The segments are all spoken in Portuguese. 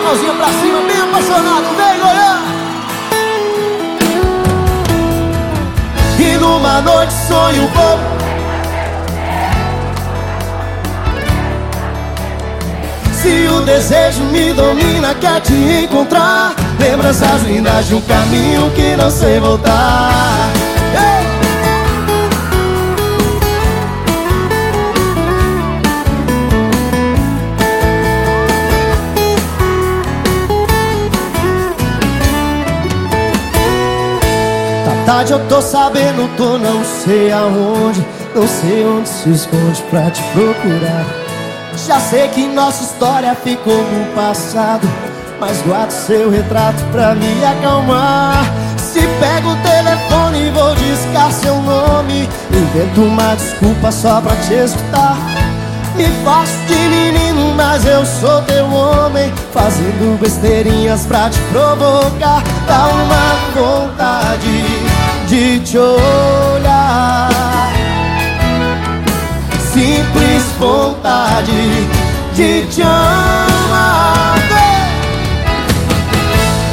a mãozinha pra cima, bem apaixonado, vem Goiânia! E numa noite sonho bobo Se o desejo me domina, quer te encontrar. Lembranças lindas de um caminho que não sei voltar Tarde eu tô sabendo, tô não sei aonde Não sei onde se esconde pra te procurar. Já sei que nossa história ficou no passado Mas guardo seu retrato pra me acalmar. Se pego o telefone e vou discar seu nome Invento uma desculpa só pra te escutar. Me faço de menino, mas eu sou teu homem Fazendo besteirinhas pra te provocar. Dá uma vontade de te olhar. Simples vontade de te amar.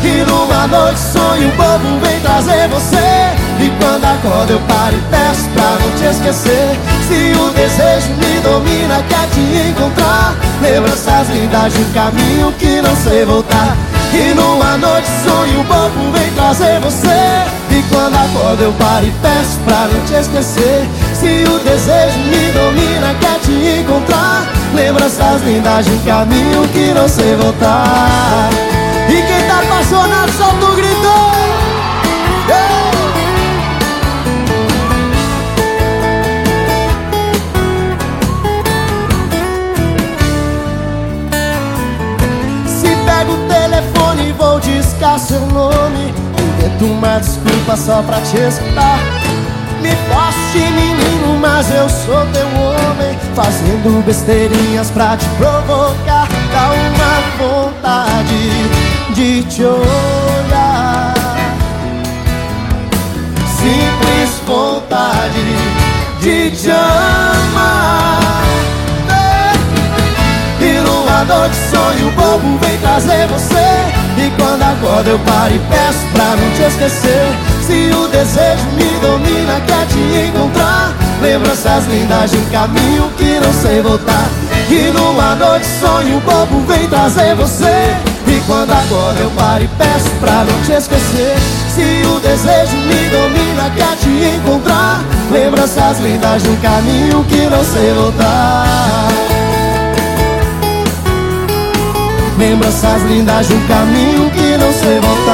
E numa noite sonho bobo vem trazer você. E quando acordo eu paro e peço pra não te esquecer. Se o desejo me domina, quer te encontrar. Lembranças lindas de um caminho que não sei voltar. E numa noite sonho bobo vem trazer você quando acordo eu paro e peço pra não te esquecer. Se o desejo me domina, quer te encontrar. Lembranças lindas de um caminho que não sei voltar. E quem tá apaixonado solta o grito. Se pego o telefone vou discar seu nome. Invento uma desculpa só pra te escutar. Me de menino, mas eu sou teu homem Fazendo besteirinhas pra te provocar. Dá uma vontade de te olhar. Simples vontade de te amar. E numa noite sonho bobo vem trazer você. E quando acordo eu paro e peço pra não te esquecer Se o desejo me domina, quer te encontrar. Lembranças lindas de um caminho que não sei voltar. E numa noite sonho bobo vem trazer você. E quando agora eu paro e peço pra não te esquecer. Se o desejo me domina, quer te encontrar. Lembranças lindas de um caminho que não sei voltar. Lembranças lindas de um caminho que não sei voltar